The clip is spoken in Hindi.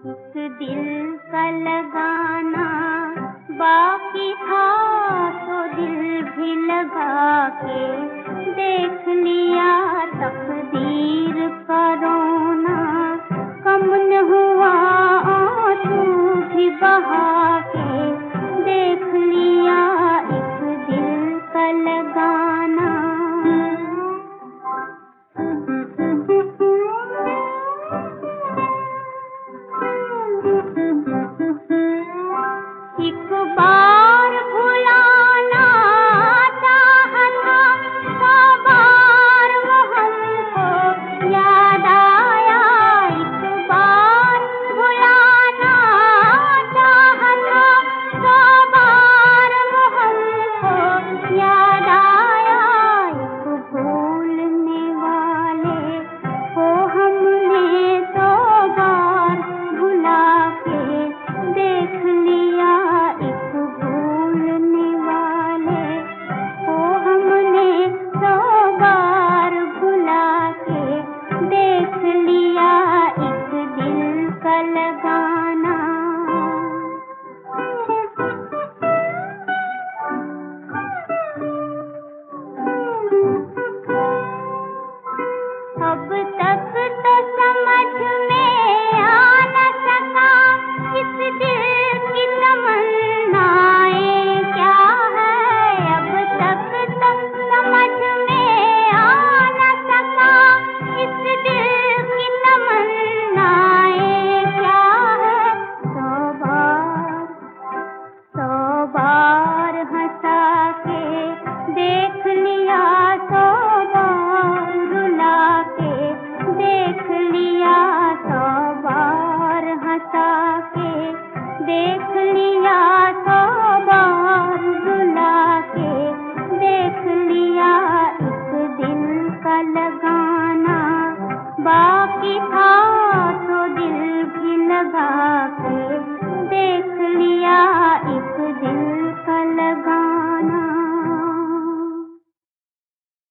एक दिल का लगाना बाकी था तो दिल भी लगा के देख लिया तकदीर का रोना। कम न हुआ आँसू भी बहा के देख लिया लगाना अब तक देख ली।